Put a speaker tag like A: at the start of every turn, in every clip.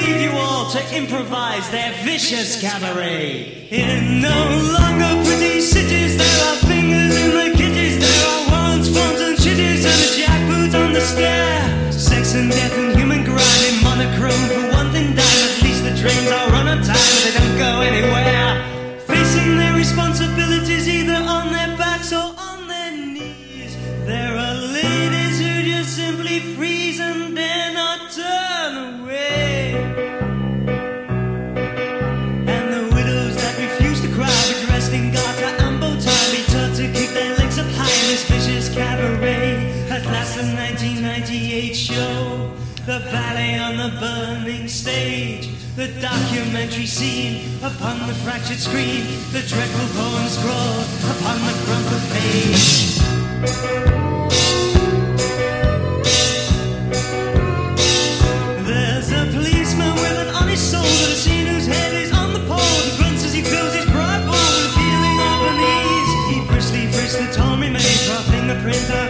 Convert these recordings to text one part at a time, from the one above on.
A: leave you all to improvise their vicious cabaret. In no longer pretty cities, there are fingers in the kitties, there are warrants, forms, and chitties, and a jackboot on the stair. Sex and death and human grind in monochrome for one thing dime. At least the trains are on a time, they don't go anywhere. The ballet on the burning stage, the documentary scene upon the fractured screen, the dreadful poem scrawled upon the crumpled page. There's a policeman with an honest soul that has seen whose head is on the pole. He grunts as he fills his pride bowl with a feeling of unease. He briskly frisks the torn remains, draw fingerprint, our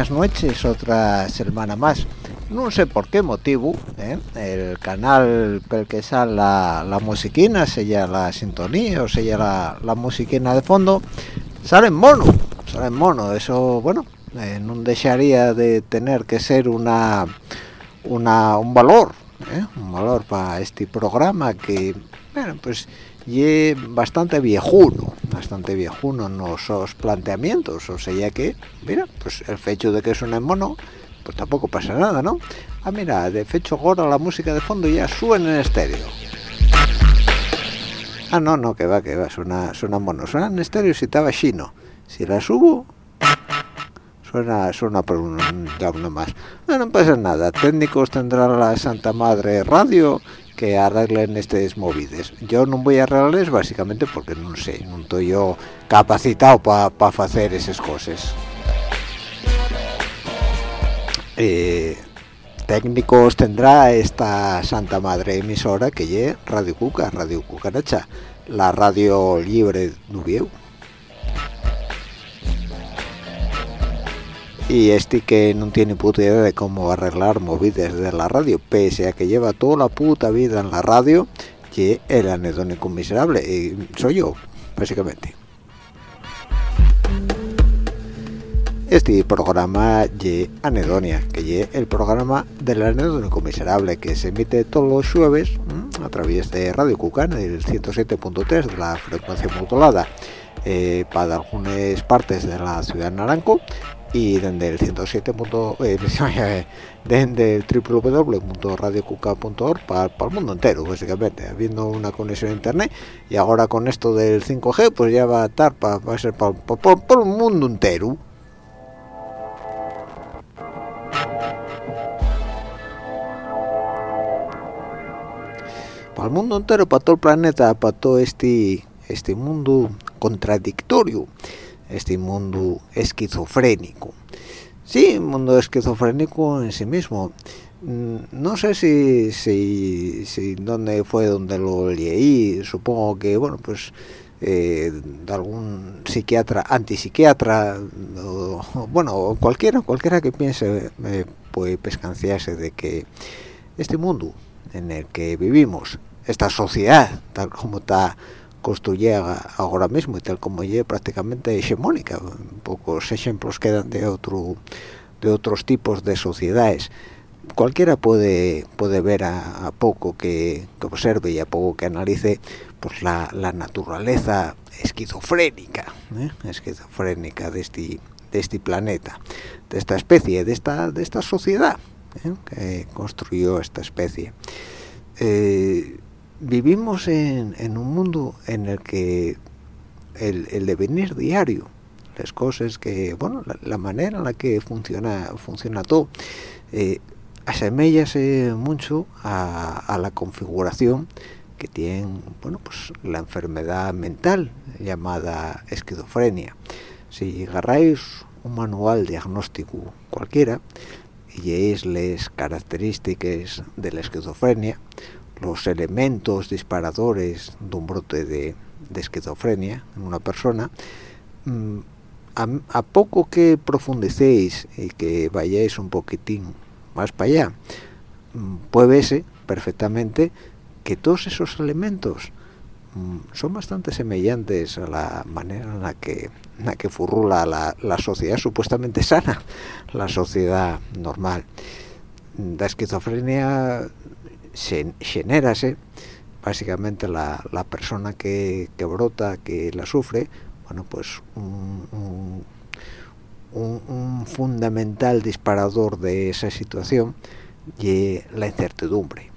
B: Buenas noches, otra semana más. No sé por qué motivo, ¿eh? el canal pel que sale la, la musiquina, sella la sintonía o sella la, la musiquina de fondo, sale en mono, sale en mono. Eso, bueno, eh, no dejaría de tener que ser una, una un valor, ¿eh? un valor para este programa que, bueno, pues y bastante viejuno, bastante viejuno en los planteamientos, o sea que, mira, pues el hecho de que suene en mono, pues tampoco pasa nada, ¿no? Ah, mira, de hecho ahora la música de fondo ya suena en estéreo. Ah, no, no, que va, que va, suena, suena en mono, suena en estéreo si estaba chino. Si la subo, suena, suena por un uno más. No, no pasa nada, técnicos tendrá la Santa Madre Radio que arreglen estas movidas. Yo no voy a arreglarles básicamente porque no sé, no estoy yo capacitado para hacer esas cosas. Eh, técnicos tendrá esta Santa Madre emisora que es Radio Cuca, Radio Cucaracha, la radio libre Nubieu. Y este que no tiene puta idea de cómo arreglar movidas de la radio, pese a que lleva toda la puta vida en la radio, que el anedónico miserable, y soy yo, básicamente. Este programa ye Anedonia, que ye el programa del anedónico miserable que se emite todos los jueves a través de Radio Cucana, el 107.3 de la frecuencia modulada eh, para algunas partes de la ciudad de Naranco y desde el 107. Eh, desde el www.radiocuca.org para, para el mundo entero básicamente habiendo una conexión a internet y ahora con esto del 5G pues ya va a estar para, va a ser para, para el mundo entero para el mundo entero, para todo el planeta, para todo este, este mundo contradictorio, este mundo esquizofrénico. Sí, un mundo esquizofrénico en sí mismo. Mm, no sé si, si, si dónde fue donde lo leí, supongo que, bueno, pues eh, algún psiquiatra, antipsiquiatra, o, bueno, cualquiera, cualquiera que piense eh, puede pescanciarse de que este mundo en el que vivimos, esta sociedad, tal como está construida ahora mismo y tal como es prácticamente hegemónica, pocos ejemplos quedan de otro de otros tipos de sociedades. Cualquiera puede puede ver a, poco que, observe y a poco que analice pues la, naturaleza esquizofrénica, ¿eh? esquizofrénica de este de este planeta, de esta especie, de esta de esta sociedad. ¿eh? que construyó esta especie. Eh, vivimos en, un mundo en el que el, devenir diario, las cosas que, bueno, la, manera en la que funciona, funciona todo, eh, asemellase mucho a, la configuración que tiene, bueno, pues la enfermedad mental llamada esquizofrenia. Si agarráis un manual diagnóstico cualquiera, y es las características de la esquizofrenia, los elementos disparadores de un brote de, esquizofrenia en una persona, mm, a, poco que profundicéis y que vayáis un poquitín más para allá, mm, puede verse perfectamente que todos esos elementos mm, son bastante semejantes a la manera en la que, la que furrula la, la, sociedad supuestamente sana, la sociedad normal. La esquizofrenia se genérase básicamente la, la persona que, que, brota, que la sufre, bueno, pues un, un, un, fundamental disparador de esa situación y la incertidumbre.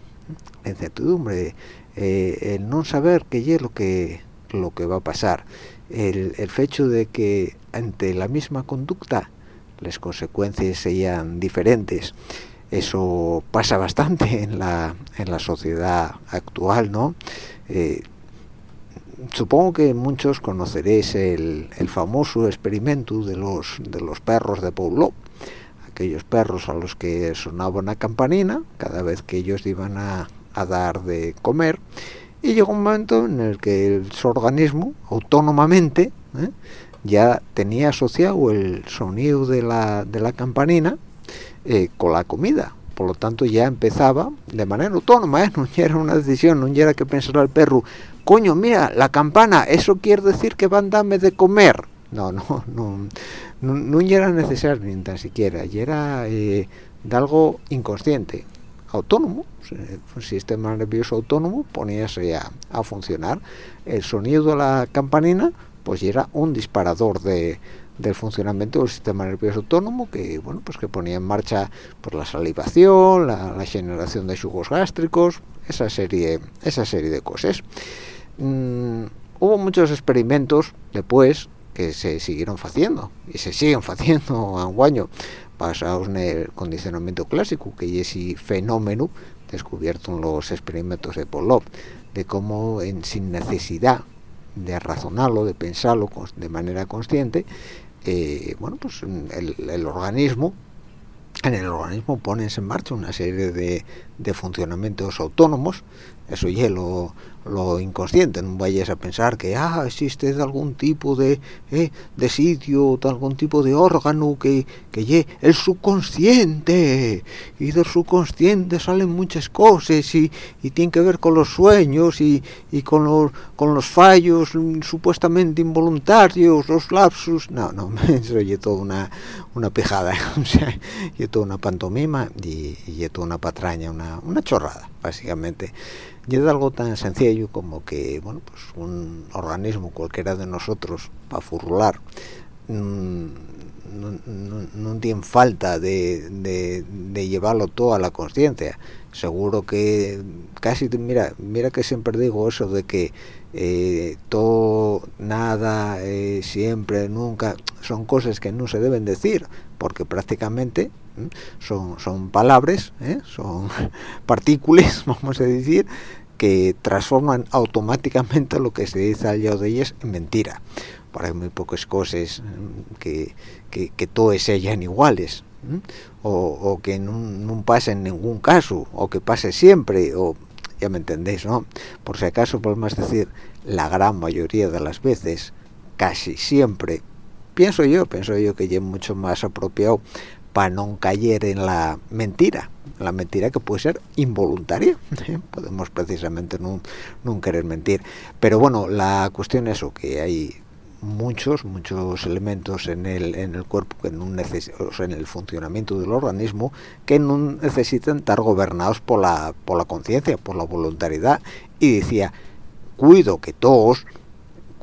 B: La incertidumbre, eh, el no saber qué es lo que, lo que va a pasar, el, el hecho de que ante la misma conducta las consecuencias sean diferentes, eso pasa bastante en la, en la sociedad actual, ¿no? Eh, supongo que muchos conoceréis el, el, famoso experimento de los, de los perros de Paulo, aquellos perros a los que sonaba una campanina cada vez que ellos iban a, a dar de comer, y llegó un momento en el que su organismo, autónomamente, ¿eh? ya tenía asociado el sonido de la, de la campanina eh, con la comida. Por lo tanto ya empezaba de manera autónoma ¿eh? no era una decisión no era que pensara el perro coño mira la campana eso quiere decir que van a darme de comer no no no no, era necesario ni tan siquiera y era eh, de algo inconsciente. Autónomo un sistema nervioso autónomo poníase a, a funcionar. El sonido de la campanina pues era un disparador de del funcionamiento del sistema nervioso autónomo que bueno pues que ponía en marcha por la salivación la, generación de jugos gástricos esa serie esa serie de cosas. Mm, hubo muchos experimentos después que se siguieron haciendo y se siguen haciendo a un año basados en el condicionamiento clásico que es ese fenómeno descubierto en los experimentos de Pavlov de cómo en, sin necesidad de razonarlo, de pensarlo de manera consciente, eh, bueno, pues el, organismo, en el organismo pones en marcha una serie de, de funcionamientos autónomos, eso ya lo, lo inconsciente, no vayas a pensar que ah, existe algún tipo de, eh, de sitio, de algún tipo de órgano que, que el subconsciente, y del subconsciente salen muchas cosas y, y tiene que ver con los sueños y, y con, los, con los fallos supuestamente involuntarios, los lapsus, no, no, eso es toda una, una pejada, o toda una pantomima y, y toda una patraña, una, una chorrada básicamente. Y es algo tan sencillo como que bueno pues un organismo cualquiera de nosotros para furrular mm, no, tiene falta de, llevarlo todo a la conciencia. Seguro que casi mira mira que siempre digo eso de que eh, todo nada eh, siempre nunca son cosas que no se deben decir porque prácticamente son son palabras ¿eh? son partículas vamos a decir que transforman automáticamente lo que se dice al lado de ellas en mentira. Por hay muy pocas cosas que, que, que todas sean iguales o, que no, pase en ningún caso o que pase siempre o ya me entendéis no por si acaso podemos decir la gran mayoría de las veces casi siempre pienso yo pienso yo que es mucho más apropiado para no caer en la mentira la mentira que puede ser involuntaria ¿eh? podemos precisamente no, querer mentir pero bueno la cuestión es eso que hay muchos muchos elementos en el en el cuerpo que no en el funcionamiento del organismo que no necesitan estar gobernados por la por la conciencia por la voluntariedad y decía cuido que todos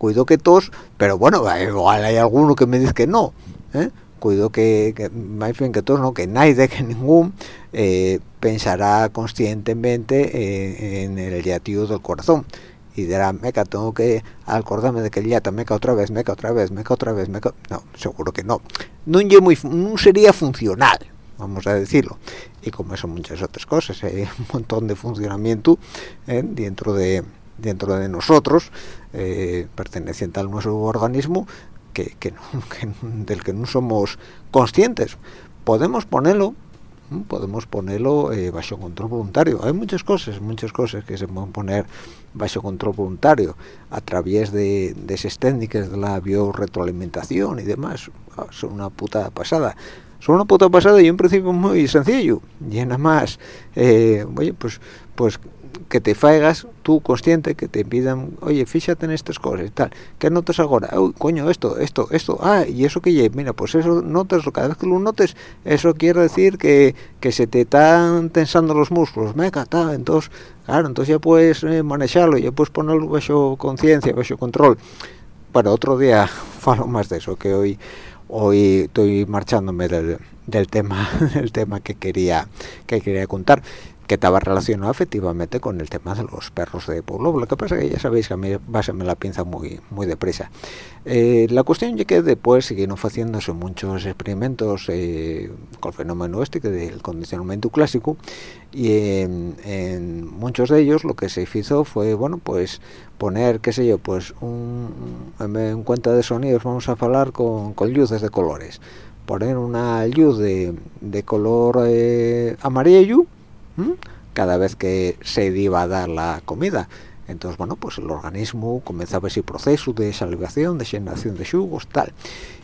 B: cuido que todos pero bueno igual hay alguno que me dice que no ¿eh? cuido que, que más bien que todos no que nadie que ningún eh, pensará conscientemente eh, en el latido del corazón y dirá, meca, tengo que acordarme de que el yata, meca otra vez, meca otra vez, meca otra vez, meca... No, seguro que no. No, muy, no sería funcional, vamos a decirlo. Y como eso muchas otras cosas, hay un montón de funcionamiento ¿eh? dentro de dentro de nosotros, eh, perteneciente al nuestro organismo, que, del que no somos conscientes. Podemos ponerlo podemos ponerlo eh, bajo control voluntario. Hay muchas cosas muchas cosas que se pueden poner bajo control voluntario a través de, esas técnicas de la biorretroalimentación y demás. Ah, son una puta pasada. Son una puta pasada y en principio muy sencillo. Y nada más. Eh, pues pues que te faigas tú consciente que te pidan oye fíjate en estas cosas y tal ¿qué notas ahora? Uy, coño esto esto esto ah y eso que mira pues eso notas cada vez que lo notes eso quiere decir que, que se te están tensando los músculos meca tal entonces claro entonces ya puedes eh, manejarlo ya puedes ponerlo bajo conciencia bajo control bueno otro día falo más de eso que hoy hoy estoy marchándome del, del tema del tema que quería que quería contar que estaba relacionado efectivamente con el tema de los perros de pueblo. Lo que pasa es que ya sabéis que a mí me la pinza muy muy deprisa. Eh, la cuestión es que después siguieron haciéndose muchos experimentos eh, con el fenómeno este del condicionamiento clásico y en, muchos de ellos lo que se hizo fue, bueno, pues poner, qué sé yo, pues un, en cuenta de sonidos vamos a hablar con, con luces de colores. Poner una luz de, de color eh, amarillo cada vez que se iba a dar la comida entonces bueno pues el organismo comenzaba ese proceso de salivación de generación de jugos tal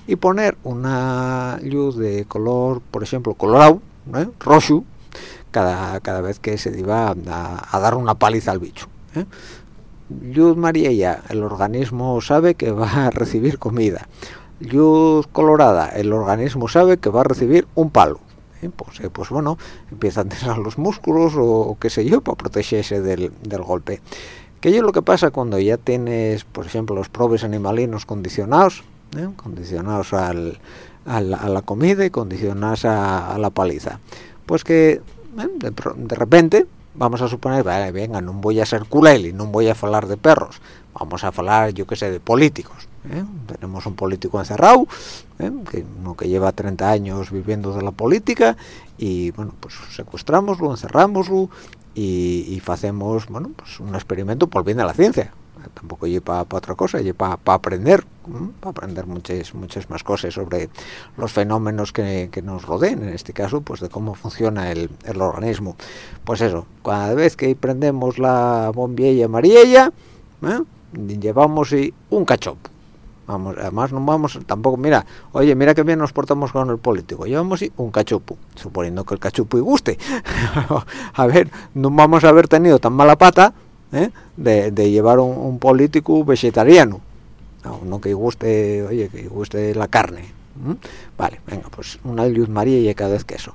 B: y poner una luz de color por ejemplo colorado ¿eh? rojo cada, cada vez que se iba a, dar una paliza al bicho ¿eh? luz el organismo sabe que va a recibir comida luz colorada el organismo sabe que va a recibir un palo ¿eh? pues, eh, pues bueno, empiezan a tensar los músculos o, qué sé yo, para protegerse del, del golpe. Que es lo que pasa cuando ya tienes, por ejemplo, los probes animalinos condicionados, ¿eh? condicionados al, a, la, comida y condicionados a, la paliza. Pues que de, de, repente, vamos a suponer, vale, venga, no voy a ser culel y no voy a hablar de perros, vamos a hablar, yo qué sé, de políticos ¿eh? tenemos un político encerrado ¿eh? que uno que lleva 30 años viviendo de la política y bueno pues secuestramoslo encerramoslo y, y hacemos bueno pues un experimento por bien de la ciencia tampoco lleva para otra cosa lleva para aprender para aprender muchas muchas más cosas sobre los fenómenos que, nos rodeen en este caso pues de cómo funciona el, el organismo pues eso cada vez que prendemos la bombilla amarilla ¿eh? Llevamos un cachopo vamos además no vamos tampoco mira oye mira qué bien nos portamos con el político. Llevamos un cachupo suponiendo que el cachupo y guste. A ver no vamos a haber tenido tan mala pata ¿eh? de, llevar un, político vegetariano. No, que guste oye que guste la carne vale venga pues una luz maría y cada vez que eso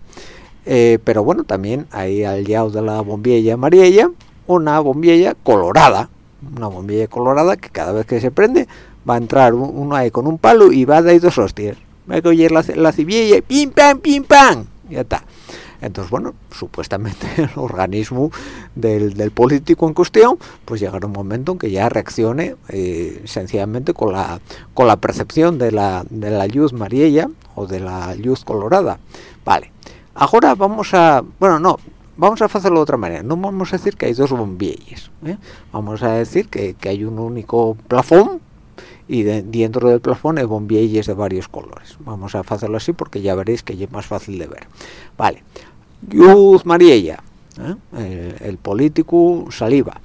B: Eh, pero bueno, también hay al lado de la bombilla amarilla una bombilla colorada, una bombilla colorada que cada vez que se prende va a entrar uno ahí con un palo y va a dar dos hostias. Va a coger la, la cibilla y pim pam, pim pam, ya está. Entonces, bueno, supuestamente el organismo del, político en cuestión, pues llegará un momento en que ya reaccione eh, sencillamente con la, con la percepción de la, de la luz amarilla o de la luz colorada. Vale, ahora vamos a, bueno, no, vamos a hacerlo de otra manera, no vamos a decir que hay dos bombillas, ¿eh? vamos a decir que, que hay un único plafón y dentro del plafón hay bombillas de varios colores. Vamos a hacerlo así porque ya veréis que es más fácil de ver. Vale, luz amarilla, ¿eh? el, político saliva,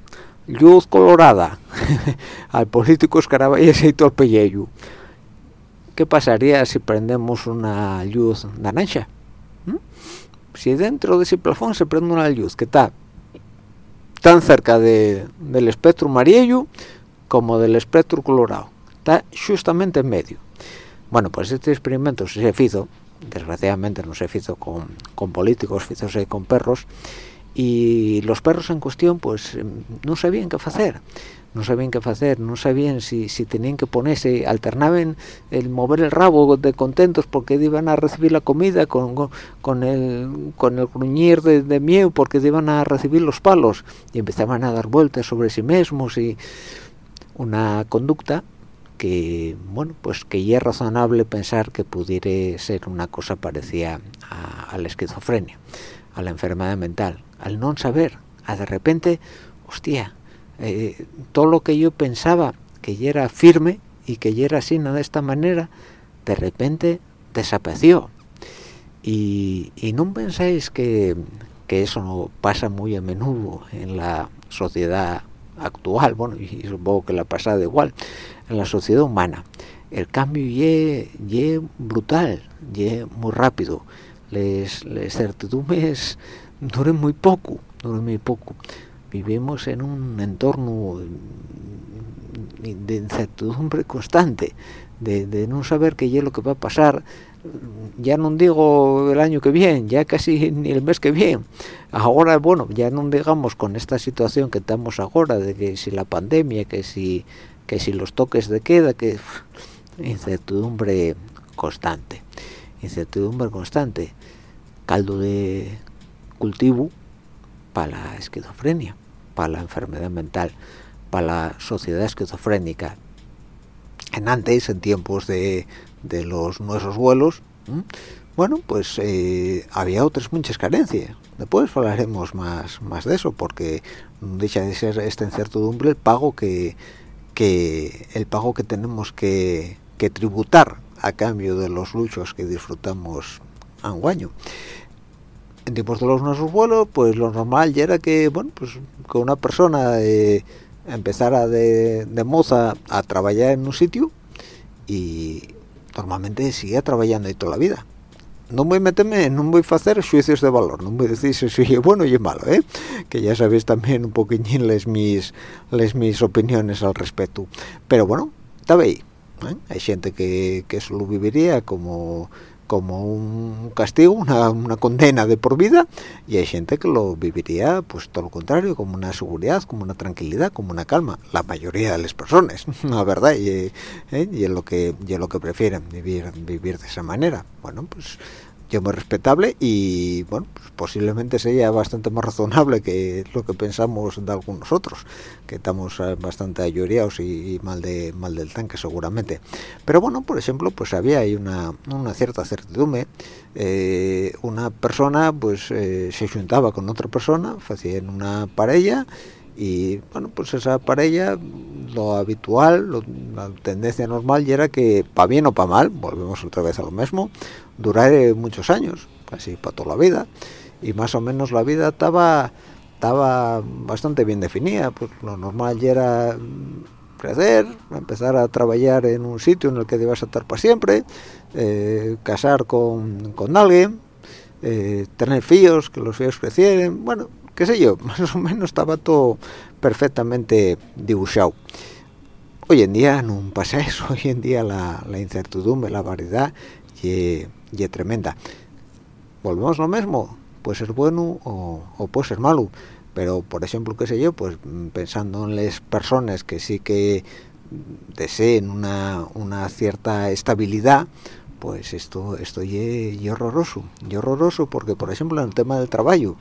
B: luz colorada, al político escaraballas y todo el. ¿Qué pasaría si prendemos una luz naranja? ¿Mm? Si dentro de ese plafón se prende una luz que está tan cerca del espectro amarillo como del espectro colorado, está justamente en medio. Bueno, pues este experimento se hizo desgraciadamente no se hizo con, con políticos, se con perros, y los perros en cuestión pues no sabían qué hacer no sabían qué hacer, no sabían si, si tenían que ponerse, alternaban el mover el rabo de contentos porque iban a recibir la comida, con, con, el, con el gruñir de, de miedo porque iban a recibir los palos, y empezaban a dar vueltas sobre sí mismos y una conducta que bueno pues que ya es razonable pensar que pudiera ser una cosa parecida a, la esquizofrenia a la enfermedad mental al no saber a de repente hostia eh, todo lo que yo pensaba que ya era firme y que ya era así de esta manera de repente desapareció. Y, y no pensáis que, que eso no pasa muy a menudo en la sociedad actual bueno y supongo que la pasada igual en la sociedad humana. El cambio es brutal es muy rápido. Les, les certidumbres duran muy poco duran muy poco vivimos en un entorno de incertidumbre constante de, no saber qué es lo que va a pasar. Ya no digo el año que viene, ya casi ni el mes que viene. Ahora, bueno, ya no digamos con esta situación que estamos ahora, de que si la pandemia, que si que si los toques de queda, que incertidumbre constante, incertidumbre constante, caldo de cultivo para la esquizofrenia, para la enfermedad mental, para la sociedad esquizofrénica. En antes, en tiempos de, de los nuestros vuelos, bueno, pues eh, había otras muchas carencias. Después hablaremos más, más de eso, porque deja de ser esta incertidumbre el pago que que el pago que tenemos que, tributar a cambio de los luchos que disfrutamos a un año. En tiempos de los nuestros vuelos, pues lo normal ya era que, bueno, pues que una persona eh, empezara de, de, moza a trabajar en un sitio y normalmente sigue trabajando ahí toda la vida no voy a meterme, no voy a hacer juicios de valor, no voy a decir si es bueno y malo, ¿eh? que ya sabéis también un poquillín les mis, les mis opiniones al respecto. Pero bueno, está ahí. ¿eh? Hay gente que, que eso lo viviría como como un castigo, una, una, condena de por vida, y hay gente que lo viviría, pues todo lo contrario, como una seguridad, como una tranquilidad, como una calma. La mayoría de las personas, la verdad, y, ¿eh? y es lo que y es lo que prefieren vivir vivir de esa manera. Bueno, pues yo muy respetable y bueno pues posiblemente sea bastante más razonable que lo que pensamos de algunos otros que estamos eh, bastante ayoreados y, mal de mal del tanque seguramente. Pero bueno por ejemplo pues había ahí una, una cierta certidumbre eh, una persona pues eh, se juntaba con otra persona hacían una pareja y bueno pues esa pareja lo habitual la tendencia normal ya era que para bien o para mal volvemos otra vez a lo mismo durar muchos años casi para toda la vida. Y más o menos la vida estaba estaba bastante bien definida pues lo normal ya era crecer empezar a trabajar en un sitio en el que debas estar para siempre eh, casar con, con alguien eh, tener fíos que los fíos crecieran bueno qué sé yo, más o menos estaba todo perfectamente dibujado. Hoy en día no pasa eso, hoy en día la, incertidumbre, la variedad, y, tremenda. Volvemos lo mismo, puede ser bueno o, puede ser malo pero por ejemplo qué sé yo pues pensando en las personas que sí que deseen una, una cierta estabilidad pues esto esto y horroroso y horroroso porque por ejemplo en el tema del trabajo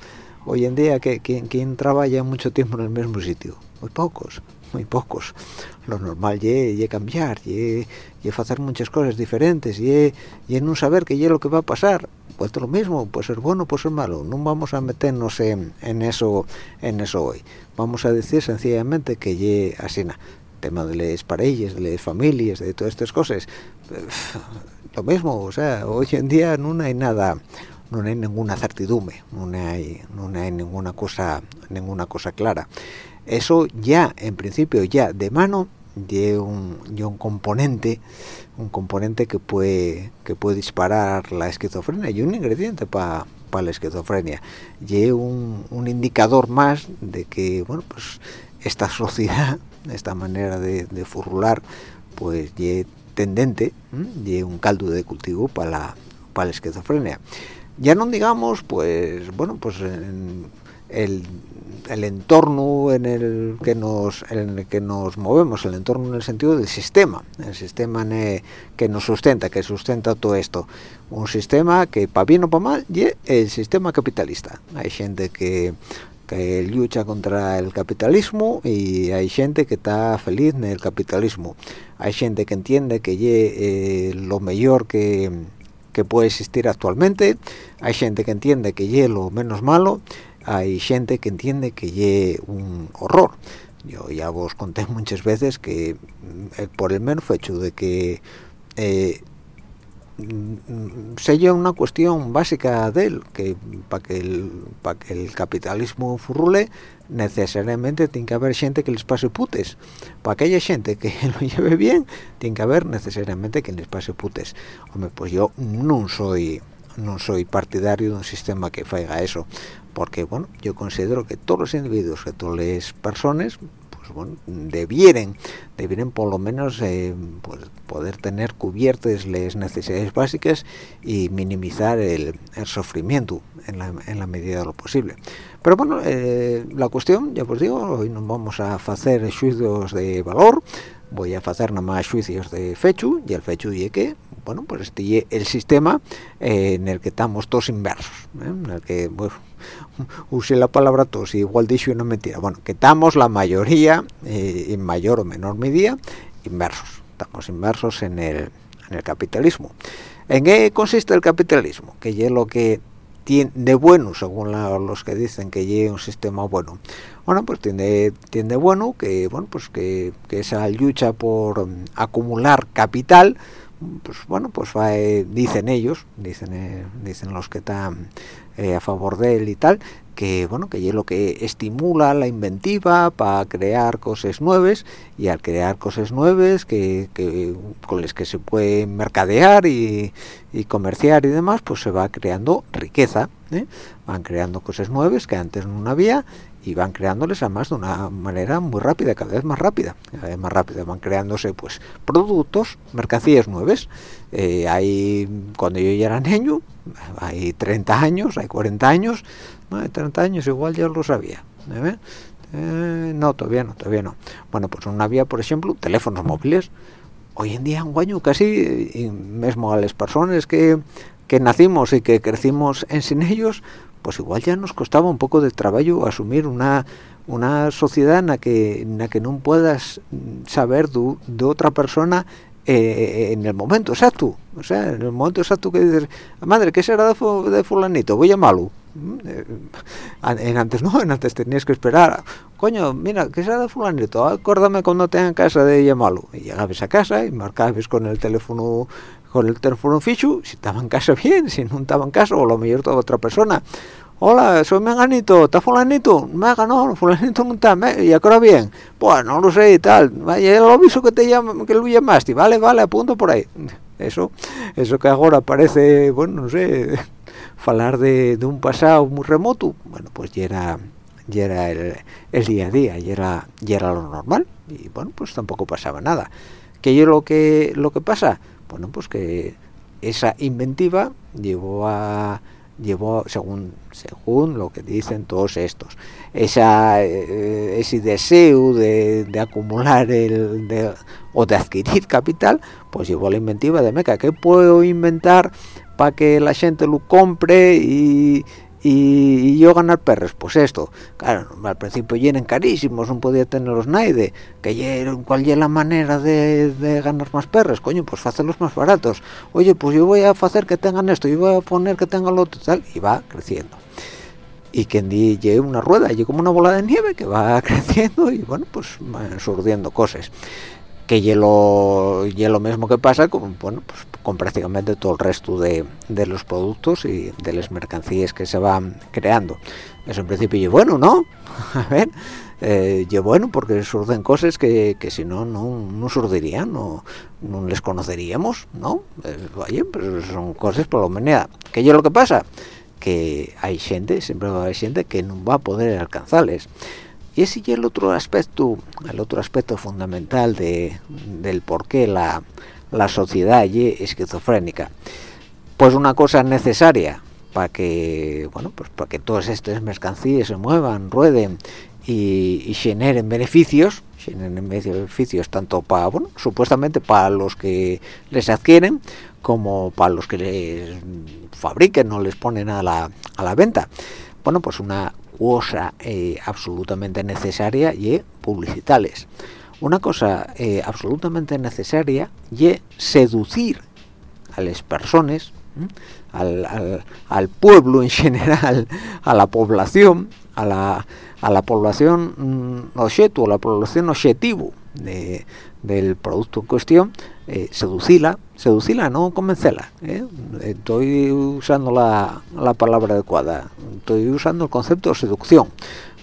B: hoy en día que quien, trabaja mucho tiempo en el mismo sitio. Muy pocos muy pocos. Lo normal es cambiar y hacer muchas cosas diferentes y no saber qué es lo que va a pasar. Pues lo mismo puede ser bueno puede ser malo. No vamos a meternos en, en eso en eso hoy. Vamos a decir sencillamente que ye así tema de las parejas de las familias de todas estas cosas. Lo mismo o sea hoy en día no hay nada no hay ninguna certidumbre no hay no hay ninguna cosa ninguna cosa clara. Eso ya en principio ya de mano de un, un componente un componente que puede que puede disparar la esquizofrenia y un ingrediente para la esquizofrenia. Y un, un, indicador más de que bueno pues esta sociedad esta manera de, de furrular pues y tendente y un caldo de cultivo para la para la esquizofrenia ya no digamos pues bueno pues el el entorno en el que nos en el que nos movemos el entorno en el sentido del sistema el sistema que nos sustenta que sustenta todo esto. Un sistema que para bien o para mal y el sistema capitalista. Hay gente que que lucha contra el capitalismo y hay gente que está feliz en el capitalismo. Hay gente que entiende que ye eh, lo mejor que, que puede existir actualmente. Hay gente que entiende que ye lo menos malo hay gente que entiende que es un horror. Yo ya vos conté muchas veces que eh, por el mero hecho de que eh, mm, sea una cuestión básica de él que para que el para que el capitalismo furrule necesariamente tiene que haber gente que les pase putes. Para aquella gente que lo lleve bien tiene que haber necesariamente que les pase putes. Hombre pues yo no soy no soy partidario de un sistema que faiga eso porque bueno yo considero que todos los individuos que todas las personas pues bueno debieren debieren por lo menos eh, pues, poder tener cubiertas las necesidades básicas y minimizar el, sufrimiento en la, medida de lo posible. Pero bueno eh, la cuestión ya os digo hoy nos vamos a hacer juicios de valor. Voy a hacer nada más juicios de fechu y el fechu y que bueno pues este el sistema eh, en el que estamos todos inversos en el que bueno, use la palabra todos, igual dicho una mentira. Bueno, que estamos la mayoría, eh, en mayor o menor medida, inmersos. Estamos inmersos en el, en el capitalismo. ¿En qué consiste el capitalismo? Que es lo que tiene de bueno, según los que dicen que es un sistema bueno. Bueno, pues tiene, tiene bueno que, bueno, pues que, que esa lucha por mm, acumular capital, pues bueno, pues dicen ellos, dicen, eh, dicen los que están eh, a favor de él y tal, que bueno que es lo que estimula la inventiva para crear cosas nuevas y al crear cosas nuevas que, con las que se puede mercadear y, comerciar y demás pues se va creando riqueza ¿eh? van creando cosas nuevas que antes no había y van creándoles además de una manera muy rápida, cada vez más rápida, cada vez más rápida, van creándose pues productos, mercancías nuevas. Eh, hay, cuando yo ya era niño, hay 30 años, hay 40 años, no, hay 30 años igual ya lo sabía. ¿eh? Eh, no, todavía no, todavía no. Bueno, pues no había, por ejemplo, teléfonos móviles. Hoy en día, un año casi, y mismo a las personas que, que nacimos y que crecimos en sin ellos, pues igual ya nos costaba un poco de trabajo asumir una una sociedad en la que en la que no puedas saber de, otra persona eh, en el momento exacto. O sea en el momento exacto que dices madre qué será de, fulanito voy a malo mm, eh, en antes no en antes tenías que esperar. Coño mira qué será de fulanito acuérdame cuando tenga casa de llamarlo y llegabas a casa y marcabas con el teléfono con el teléfono fichu, si estaba en casa bien, si no estaba en casa, o lo mejor toda otra persona. Hola, soy Meganito, ¿está fulanito? Mega, no, fulanito no está, ¿y ahora bien? Pues no lo sé y tal, ya lo aviso que te llama, que lo llamaste, vale, vale, apunto por ahí. Eso, eso que ahora parece, bueno, no sé, hablar de, de, un pasado muy remoto, bueno, pues ya era, ya era el, el, día a día, ya era, ya era lo normal, y bueno, pues tampoco pasaba nada. ¿Qué es lo que, lo que pasa? Bueno pues que esa inventiva llevó a llevó según según lo que dicen todos estos esa eh, ese deseo de, acumular el o de adquirir capital pues llevó la inventiva de meca. Qué puedo inventar para que la gente lo compre y, y, yo ganar perros pues esto. Claro al principio llenen carísimos no podía tenerlos nadie que cuál es la manera de, ganar más perros coño pues hacerlos más baratos. Oye pues yo voy a hacer que tengan esto y voy a poner que tengan lo otro tal y va creciendo. Y que lleve una rueda y como una bola de nieve que va creciendo y bueno pues van surgiendo cosas. Que y lo, lo mismo que pasa con, bueno, pues, con prácticamente todo el resto de, los productos y de las mercancías que se van creando. Eso en principio y bueno, ¿no? A ver, eh, y bueno porque surgen cosas que, si no, no, no surgirían, no, no les conoceríamos, ¿no? oye, pero son cosas por lo menos. ¿Qué es lo que pasa? Que hay gente, siempre va a haber gente que no va a poder alcanzarles. Y ese es el otro aspecto, el otro aspecto fundamental de, del por qué la, la sociedad es esquizofrénica. Pues una cosa necesaria para que, bueno, pues para que todas estas mercancías se muevan, rueden y, generen beneficios, generen beneficios tanto para, bueno, supuestamente para los que les adquieren, como para los que les fabriquen o les ponen a la, a la venta. Bueno, pues una cosa eh, absolutamente necesaria y publicitales. Una cosa eh, absolutamente necesaria y seducir a las personas, al, pueblo en general, a la población, a la, a la población mm, objeto, a la población objetivo de, del producto en cuestión, eh, seducirla, seducirla, no convencerla. ¿eh? Estoy usando la, la, palabra adecuada, estoy usando el concepto de seducción,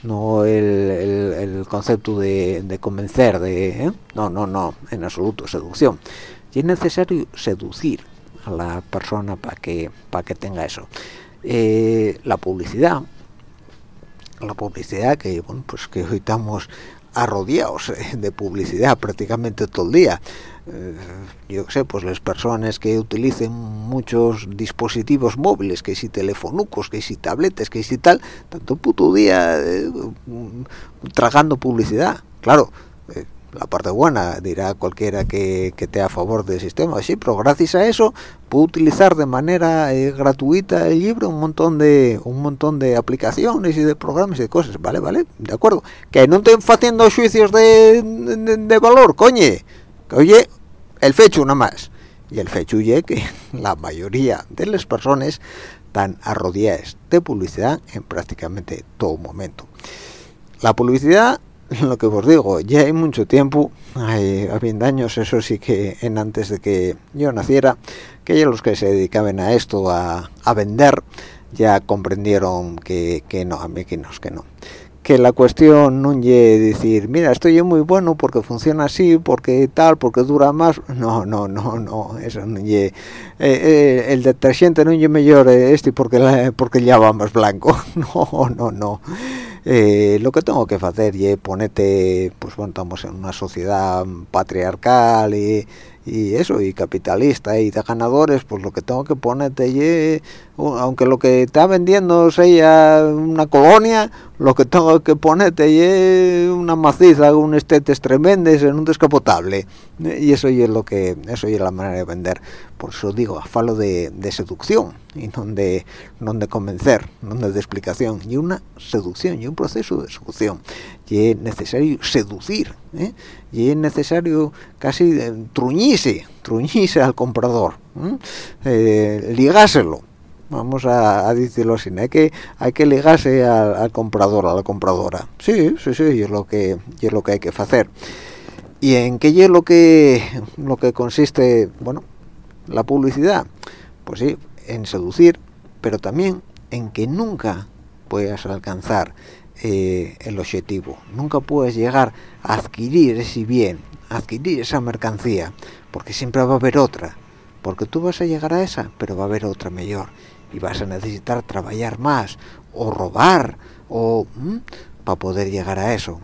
B: no el, el, concepto de, de, convencer, de, ¿eh? no, no, no, en absoluto, seducción. Y es necesario seducir a la persona para que, para que tenga eso. Eh, la publicidad, la publicidad que bueno pues que hoy estamos arrodeados eh, de publicidad prácticamente todo el día. Eh, yo sé, pues las personas que utilicen muchos dispositivos móviles, que si telefonucos, que si tabletas, que si tal, tanto puto día eh, tragando publicidad. Claro, la parte buena dirá cualquiera que, que esté a favor del sistema. Sí pero gracias a eso puedo utilizar de manera eh, gratuita el libro un montón de un montón de aplicaciones y de programas y de cosas. Vale vale de acuerdo. Que no estén haciendo juicios de, de, valor coñe. Que oye el fecho nada más. Y el fecho es que la mayoría de las personas están arrodeadas de publicidad en prácticamente todo momento. La publicidad lo que os digo, ya hay mucho tiempo, hay, habiendo años, eso sí que en antes de que yo naciera, que ya los que se dedicaban a esto, a, vender, ya comprendieron que, que no, a mí que no, que no que la cuestión no es decir, mira, estoy muy bueno porque funciona así, porque tal, porque dura más. No, no, no, no, eso no es. Eh, el detergente no es mejor este porque, porque ya va más blanco. No, no, no. Eh, lo que tengo que hacer es ponerte, pues bueno, estamos en una sociedad patriarcal y y eso y capitalista y de ganadores pues lo que tengo que ponerte aunque lo que está vendiendo sea una colonia lo que tengo que ponerte una maciza un estetes tremendes en un descapotable. Y eso es lo que eso es la manera de vender. Por eso digo falo de, de seducción y no de no de convencer no de explicación y una seducción y un proceso de seducción y es necesario seducir ¿eh? y es necesario casi eh, truñirse truñirse al comprador eh, ligáselo vamos a, decirlo así hay que hay que ligarse al, comprador a la compradora. Sí sí sí y es lo que es lo que hay que hacer. Y en qué es lo que lo que consiste bueno la publicidad. Pues sí en seducir pero también en que nunca puedas alcanzar eh, el objetivo. Nunca puedes llegar a adquirir ese bien, adquirir esa mercancía, porque siempre va a haber otra. Porque tú vas a llegar a esa, pero va a haber otra mejor. Y vas a necesitar trabajar más, o robar, o para poder llegar a eso.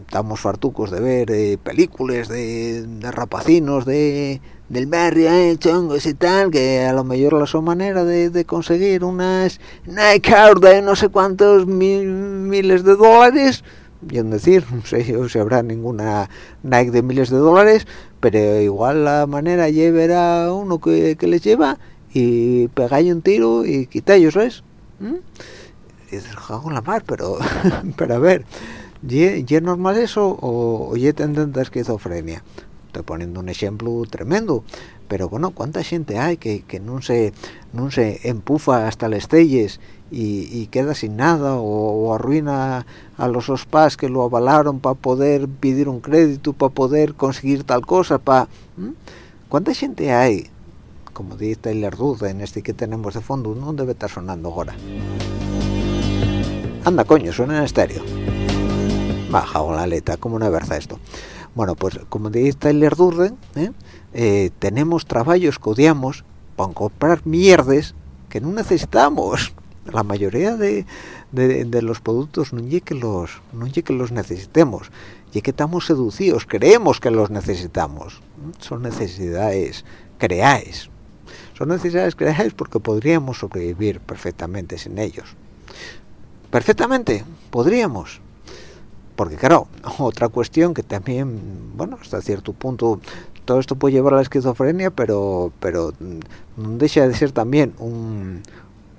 B: Estamos fartucos de ver eh, películas de, rapacinos de del barrio, eh, chongos y tal, que a lo mejor la su manera de, conseguir unas Nike de no sé cuántos miles de dólares, y en decir, no sé si habrá ninguna Nike de miles de dólares, pero igual la manera lleva a uno que, les lleva y pegáis un tiro y quitáis, ¿sabes? ¿Mm? Y dices, la mar, pero, pero a ver, ¿y, normal eso o, o tendente esquizofrenia? Estoy poniendo un ejemplo tremendo, pero bueno, ¿cuánta gente hay que, que no se no se empufa hasta las estrellas y, queda sin nada o, arruina a los ospas que lo avalaron para poder pedir un crédito, para poder conseguir tal cosa, para... ¿Cuánta gente hay? Como dice Taylor Duda en este que tenemos de fondo, no debe estar sonando ahora. Anda, coño, suena en estéreo. Baja o la letra, como una verza esto. Bueno, pues como dice Tyler Durden, ¿eh? Eh, tenemos trabajos que odiamos para comprar mierdes que no necesitamos. La mayoría de, los productos no es que los, no que los necesitemos, y que estamos seducidos, creemos que los necesitamos. Son necesidades creáis. Son necesidades creáis porque podríamos sobrevivir perfectamente sin ellos perfectamente podríamos porque claro otra cuestión que también bueno hasta cierto punto todo esto puede llevar a la esquizofrenia pero pero mm, deja de ser también un,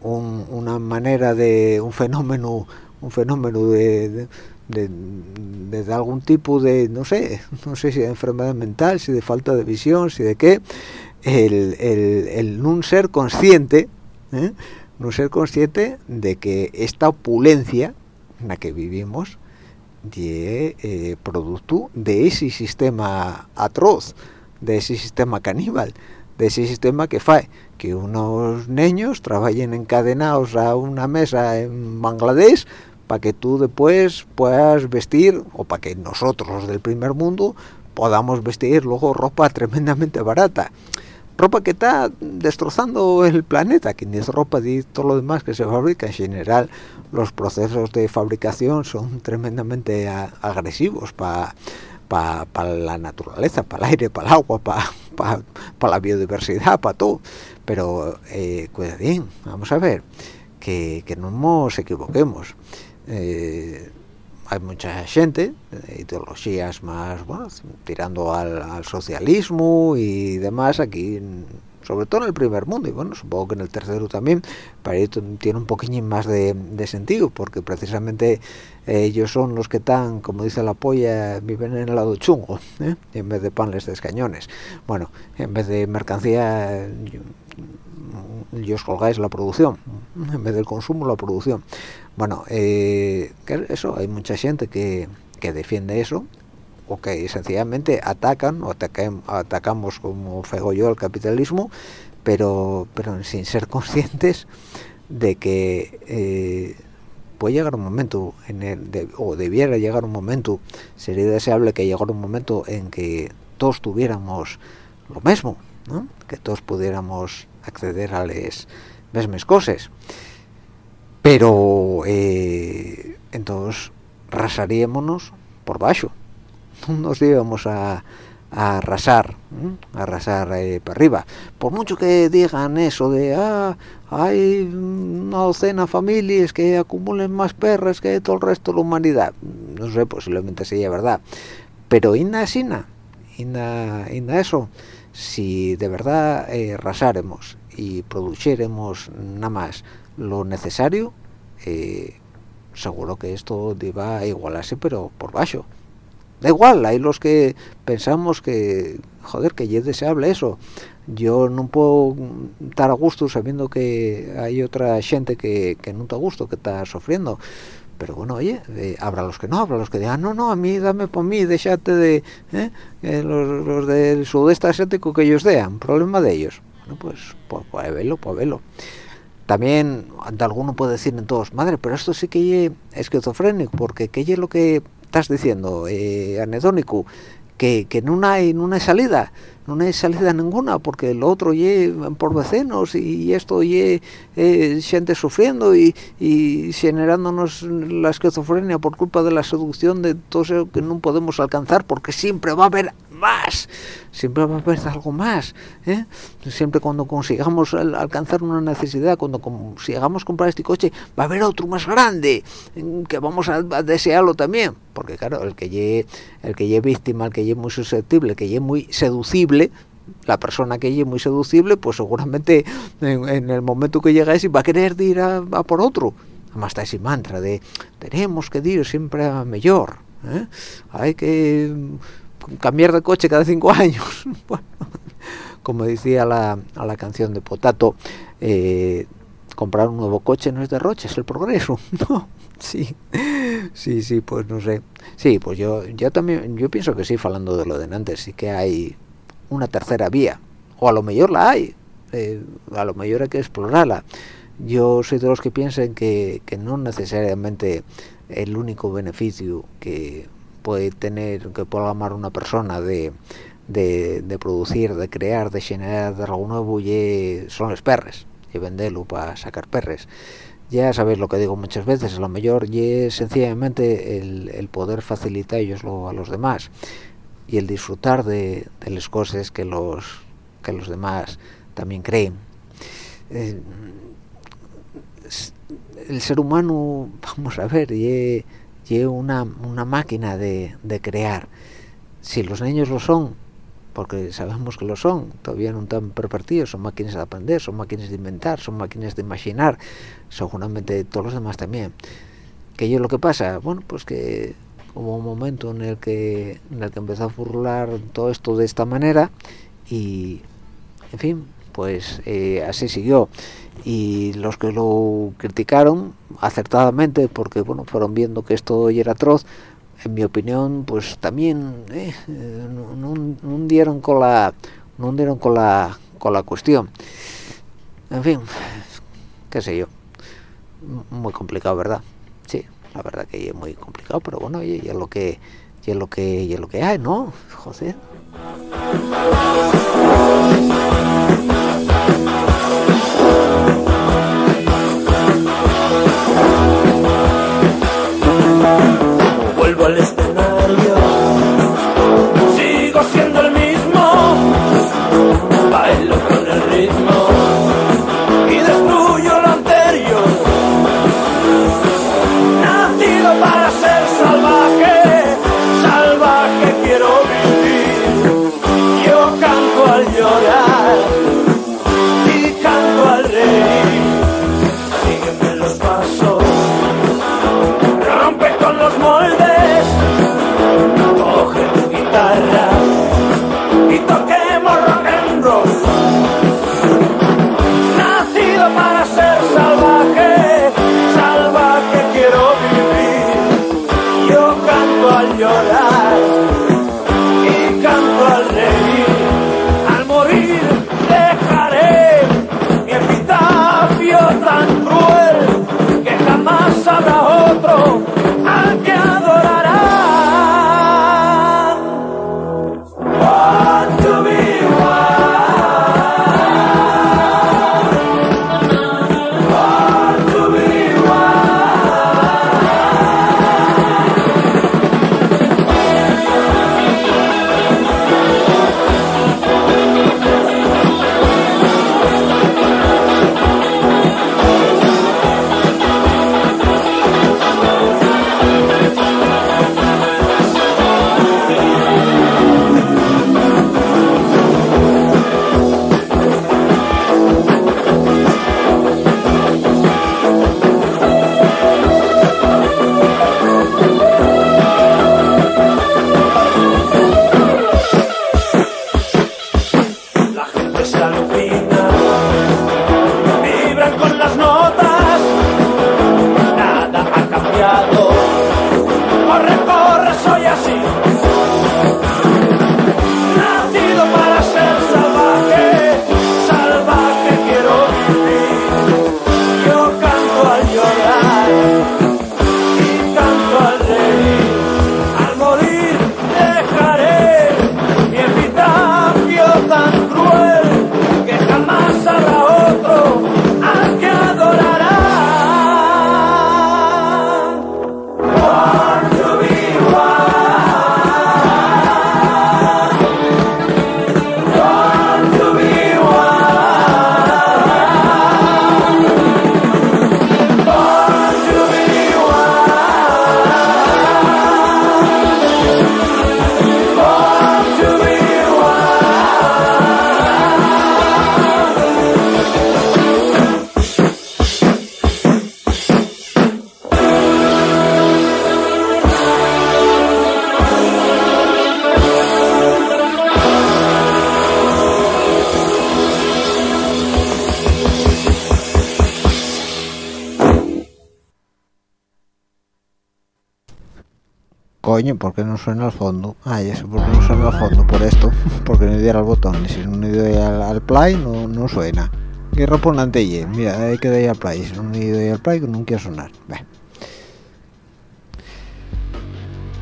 B: una manera de un fenómeno un fenómeno de, de, algún tipo de no sé no sé si de enfermedad mental si de falta de visión si de qué el, el, el no ser consciente ¿eh? no ser consciente de que esta opulencia en la que vivimos es eh, producto de ese sistema atroz, de ese sistema caníbal, de ese sistema que fae que unos niños trabajen encadenados a una mesa en Bangladesh para que tú después puedas vestir, o para que nosotros del primer mundo podamos vestir luego ropa tremendamente barata ropa que está destrozando el planeta, que ni es ropa ni todo lo demás que se fabrica. En general, los procesos de fabricación son tremendamente agresivos para la naturaleza, para el aire, para el agua, para la biodiversidad, para todo. Pero eh, cuidadín, vamos a ver, que, no nos equivoquemos. Eh, hay mucha gente de ideologías más bueno tirando al, socialismo y demás aquí sobre todo en el primer mundo y bueno supongo que en el tercero también para ello tiene un poquín más de, sentido porque precisamente ellos son los que están como dice la polla viven en el lado chungo ¿eh? en vez de panes de cañones bueno en vez de mercancía os colgáis la producción en vez del consumo la producción bueno eh, eso hay mucha gente que, que, defiende eso o que sencillamente atacan o atacamos como fego yo el capitalismo pero pero sin ser conscientes de que eh, puede llegar un momento en el o debiera llegar un momento sería deseable que llegara un momento en que todos tuviéramos lo mismo que todos pudiéramos acceder a las mismas cosas. Pero eh, entonces rasaríamos por bajo nos íbamos a, arrasar a arrasar para arriba. Por mucho que digan eso de ah hay una docena de familias que acumulen más perras que todo el resto de la humanidad no sé posiblemente sea verdad. Pero inda sina inda, inda eso. Si de verdad eh, rasáremos y produjéramos nada más lo necesario eh, seguro que esto iba a igualarse pero por bajo da igual hay los que pensamos que joder que ya es deseable eso. Yo no puedo estar a gusto sabiendo que hay otra gente que, que no está a gusto que está sufriendo. Pero bueno oye habrá los que no habrá los que digan no no a mí dame por mí déjate de ¿eh? los, del sudeste asiático que ellos dean problema de ellos bueno pues pues verlo puede verlo también de alguno puede decir en todos madre pero esto sí que es esquizofrénico porque qué es lo que estás diciendo eh, anedónico que, que no hay no hay salida no hay salida ninguna porque el otro ye por vecinos y esto eh, gente sufriendo y, y, generándonos la esquizofrenia por culpa de la seducción de todo eso que no podemos alcanzar porque siempre va a haber más siempre va a haber algo más ¿eh? siempre cuando consigamos alcanzar una necesidad cuando consigamos comprar este coche va a haber otro más grande que vamos a, desearlo también porque claro el que llegue el que víctima el que llegue muy susceptible el que llegue muy seducible la persona que llegue muy seducible pues seguramente en, el momento que llega ese va a querer ir a, por otro además está ese mantra de tenemos que ir siempre a mejor ¿eh? hay que cambiar de coche cada cinco años. como decía la, la canción de Potato, eh, comprar un nuevo coche no es derroche, es el progreso. sí, sí, sí, pues no sé. Sí, pues yo, yo también, yo pienso que sí, hablando de lo de antes, sí que hay una tercera vía, o a lo mejor la hay, eh, a lo mejor hay que explorarla. Yo soy de los que piensan que, que no necesariamente el único beneficio que puede tener, que pueda amar una persona de, de, producir, de crear, de generar de algo nuevo, son los perres, y venderlo para sacar perres. Ya sabéis lo que digo muchas veces, a lo mejor y sencillamente el, el poder facilitarlo a los demás y el disfrutar de, las cosas que los que los demás también creen. Eh, el ser humano, vamos a ver, y una, una máquina de, de, crear. Si los niños lo son, porque sabemos que lo son, todavía no están pervertidos, son máquinas de aprender, son máquinas de inventar, son máquinas de imaginar, seguramente todos los demás también. ¿Qué es lo que pasa? Bueno, pues que hubo un momento en el que en el que empezó a burlar todo esto de esta manera y, en fin, pues eh, así siguió. Y los que lo criticaron acertadamente porque bueno fueron viendo que esto ya era atroz en mi opinión pues también eh, no, dieron con la no dieron con la con la cuestión. En fin qué sé yo. Muy complicado verdad la verdad que es muy complicado pero bueno y, es lo que y es lo que y es lo que hay no joder Coño, ¿por qué no suena al fondo? Ah, ya sé por no suena al fondo, por esto. Porque no diera al botón. Y si no le doy al, play, no, no suena. Y reponante y mira, hay que darle al play. Si no le doy al play, no quiere sonar.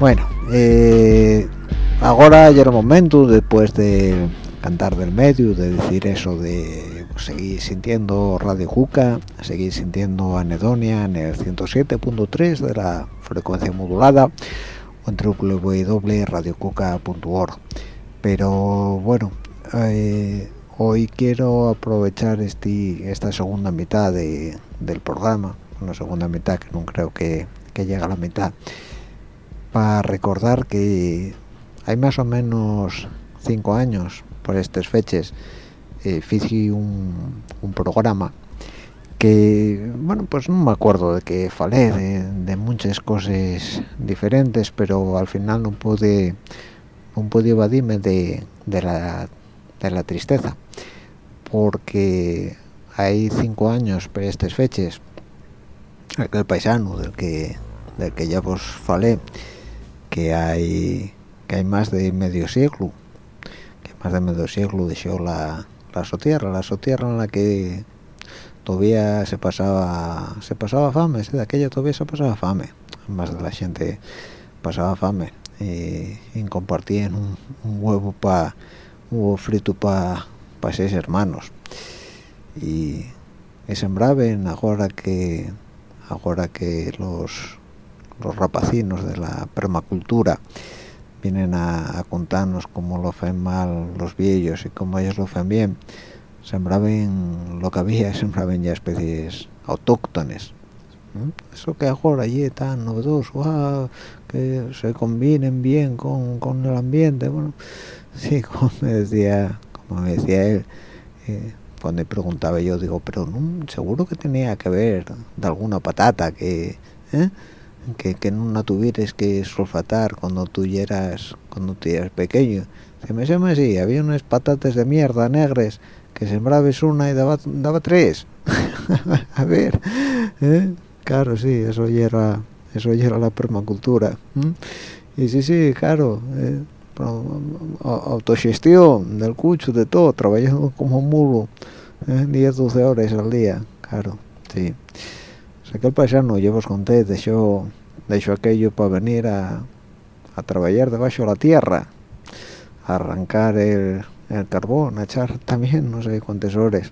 B: Bueno, eh, ahora ya el momento, después de cantar del medio, de decir eso de seguir sintiendo Radio Juca, seguir sintiendo Anedonia en el 107.3 de la frecuencia modulada www.radiocuca.org. Pero bueno, eh, hoy quiero aprovechar este, esta segunda mitad de, del programa, una segunda mitad que no creo que, que llegue a la mitad, para recordar que hay más o menos cinco años por estas fechas eh, un, un, programa que bueno pues no me acuerdo de que falé de, de, muchas cosas diferentes pero al final no pude no pude evadirme de, de la de la tristeza. Porque hay cinco años por estas fechas aquel paisano del que del que ya vos falé que hay que hay más de medio siglo que más de medio siglo dejó la, la sotierra la sotierra en la que todavía se pasaba se pasaba fame de aquella todavía se pasaba fame. Más de la gente pasaba fame y, y compartían un, un huevo para un huevo frito para pa seis hermanos. Y, y sembraban ahora que ahora que los los rapacinos de la permacultura vienen a, a, contarnos cómo lo hacen mal los viejos y cómo ellos lo hacen bien sembraban lo que había sembraban ya especies autóctones ¿Mm? eso que ahora allí es tan novedoso ¡Wow! que se combinen bien con, con, el ambiente bueno sí como me decía como me decía él eh, cuando me preguntaba yo digo pero no, seguro que tenía que ver de alguna patata que ¿eh? que, que no tuvieras que sulfatar cuando tú eras cuando tú eras pequeño se me llama así había unas patatas de mierda negras que sembrabas una y daba, daba tres a ver ¿eh? claro sí eso ya era eso ya era la permacultura ¿eh? y sí sí claro ¿eh? autogestión del cucho de todo trabajando como mulo 10 12 horas al día claro sí aquel paisano yo os conté dejó dejó aquello para venir a, a trabajar debajo de la tierra a arrancar el, el, carbón a echar también no sé cuántas horas.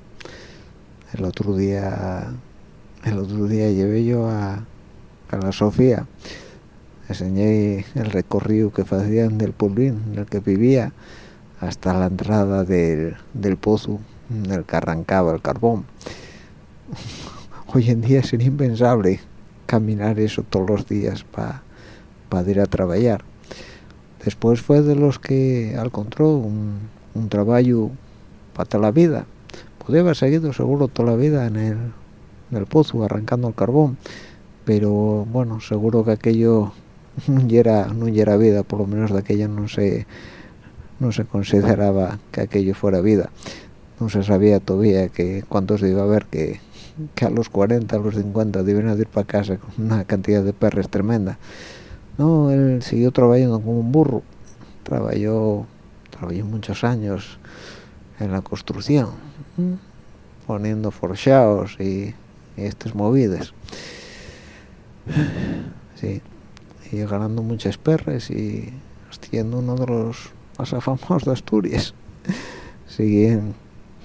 B: El otro día el otro día llevé yo a, a la Sofía. Enseñé el recorrido que hacían del pueblín en el que vivía hasta la entrada del, del pozo en el que arrancaba el carbón. Hoy en día sería impensable caminar eso todos los días para pa ir a trabajar. Después fue de los que encontró un, un trabajo para toda la vida podía haber seguido seguro toda la vida en el, pozo arrancando el carbón pero bueno seguro que aquello no era vida por lo menos de aquella no se no se consideraba que aquello fuera vida no se sabía todavía que cuántos iba a haber que que a los 40, a los 50 debían ir para casa con una cantidad de perres tremenda. No, él siguió trabajando como un burro. Trabajó, trabajó muchos años en la construcción, poniendo forchados y, y estas movidas. Y ganando muchas perres y siendo uno de los más famosos de Asturias. Siguen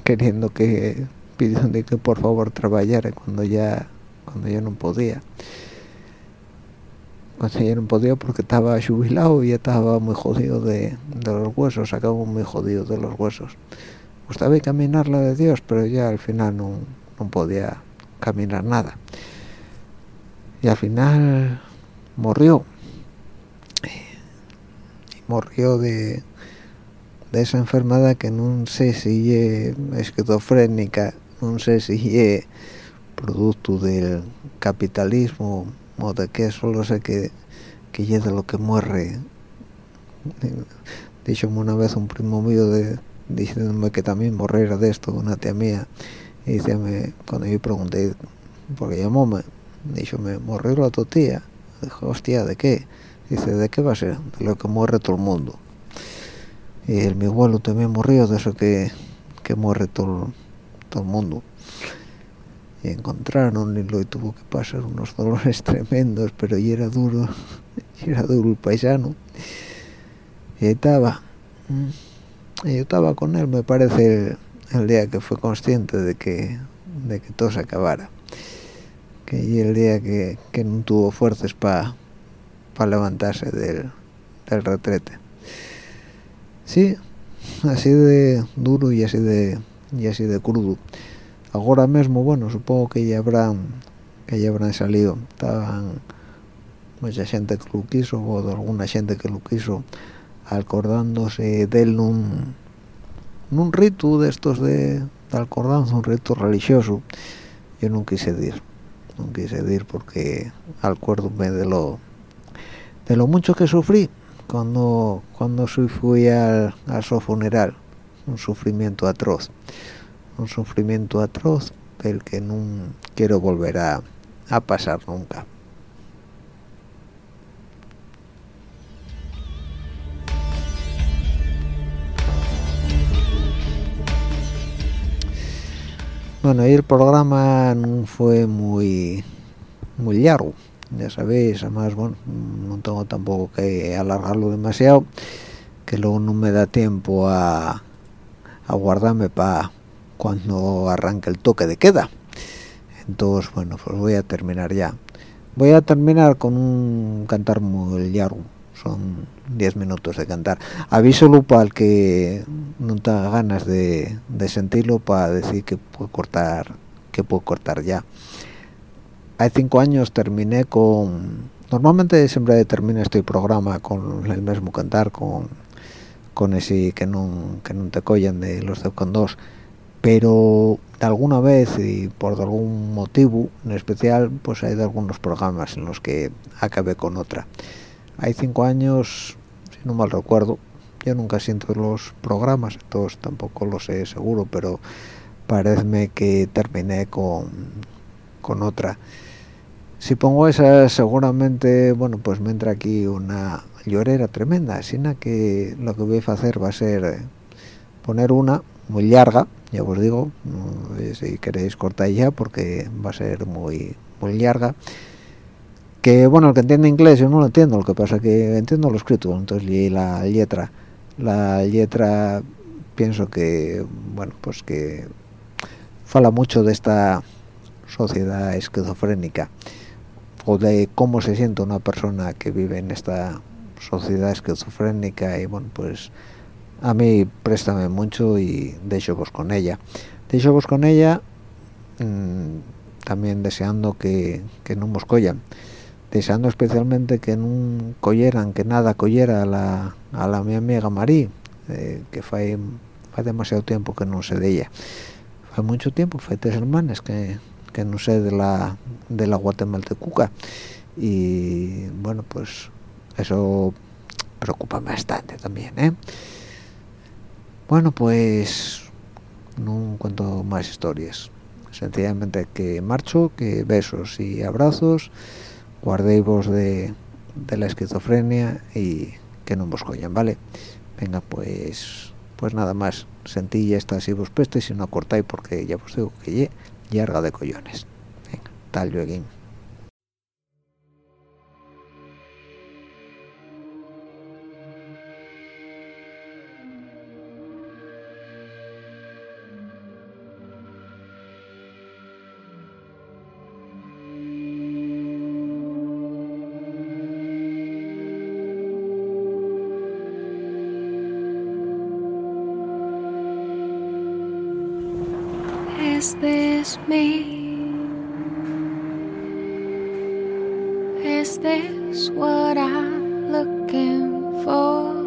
B: queriendo que pidiendo que por favor trabajara cuando ya cuando ya no podía ya no podía porque estaba jubilado y estaba muy jodido de, de los huesos acabó muy jodido de los huesos. Gustaba caminar la de Dios pero ya al final no, no podía caminar nada. Y al final murió y murió de de esa enfermedad que no sé si es esquizofrénica no sé si es producto del capitalismo de qué solo sé que que es de lo que muere. Dicho una vez un primo mío de diciéndome que también morrera de esto una tía mía y dice cuando yo pregunté porque llamóme dijo me morrió la tu tía dijo hostia de qué dice de qué va a ser de lo que muere todo el mundo. Y el mi abuelo también murió de eso que, que muere todo, todo el mundo y encontraron y lo tuvo que pasar unos dolores tremendos pero y era duro y era duro el paisano. Y estaba y yo estaba con él me parece el, día que fue consciente de que de que todo se acabara. Que y el día que, que no tuvo fuerzas para levantarse del, del retrete. Sí así de duro y así de y así de crudo ahora mismo bueno supongo que ya habrán que ya habrán salido estaban mucha gente que lo quiso o de alguna gente que lo quiso acordándose de él un, un rito de estos de, de acordanza un rito religioso yo no quise ir no quise ir porque acuérdome de lo de lo mucho que sufrí cuando cuando fui al, a su funeral un sufrimiento atroz un sufrimiento atroz del que no quiero volver a, pasar nunca. Bueno, y el programa no fue muy muy largo, ya sabéis, además, bueno, no tengo tampoco que alargarlo demasiado, que luego no me da tiempo a, a guardarme para cuando arranque el toque de queda. Entonces bueno pues voy a terminar ya. Voy a terminar con un cantar muy largo. Son 10 minutos de cantar. Avísolo para el que no tenga ganas de, de sentirlo para decir que puedo cortar que puedo cortar ya. Hace cinco años terminé con normalmente siempre termino este programa con el mismo cantar con con ese que no que no te collan de los de con dos pero alguna vez y por algún motivo en especial pues hay de algunos programas en los que acabé con otra. Hay cinco años si no mal recuerdo yo nunca siento los programas entonces tampoco lo sé seguro pero parece que terminé con, con otra. Si pongo esa seguramente bueno pues me entra aquí una llorera tremenda sino que lo que voy a hacer va a ser poner una muy larga ya os digo si queréis cortar ya porque va a ser muy muy larga. Que bueno el que entiende inglés yo no lo entiendo. Lo que pasa que entiendo lo escrito entonces leí la letra. La letra pienso que bueno pues que fala mucho de esta sociedad esquizofrénica o de cómo se siente una persona que vive en esta sociedad esquizofrénica y bueno pues a mí préstame mucho y dejo vos con ella. Dejo vos con ella mmm, también deseando que, que no nos collan deseando especialmente que no colleran que nada collera a la, a la mi amiga Marí eh, que fue fue demasiado tiempo que no sé de ella. Fue mucho tiempo fue tres semanas que, que no sé de la de la guatemaltecuca. Y bueno pues eso preocupa bastante también ¿eh? Bueno, pues no cuento más historias. Sencillamente que marcho, que besos y abrazos, guardéis de, de la esquizofrenia y que no vos collan, ¿vale? Venga, pues pues nada más. Sentí esta si vos peste si no cortáis porque ya os digo que ye larga de collones. Venga, tal luego.
C: Is this me? Is this what I'm looking for?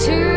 C: To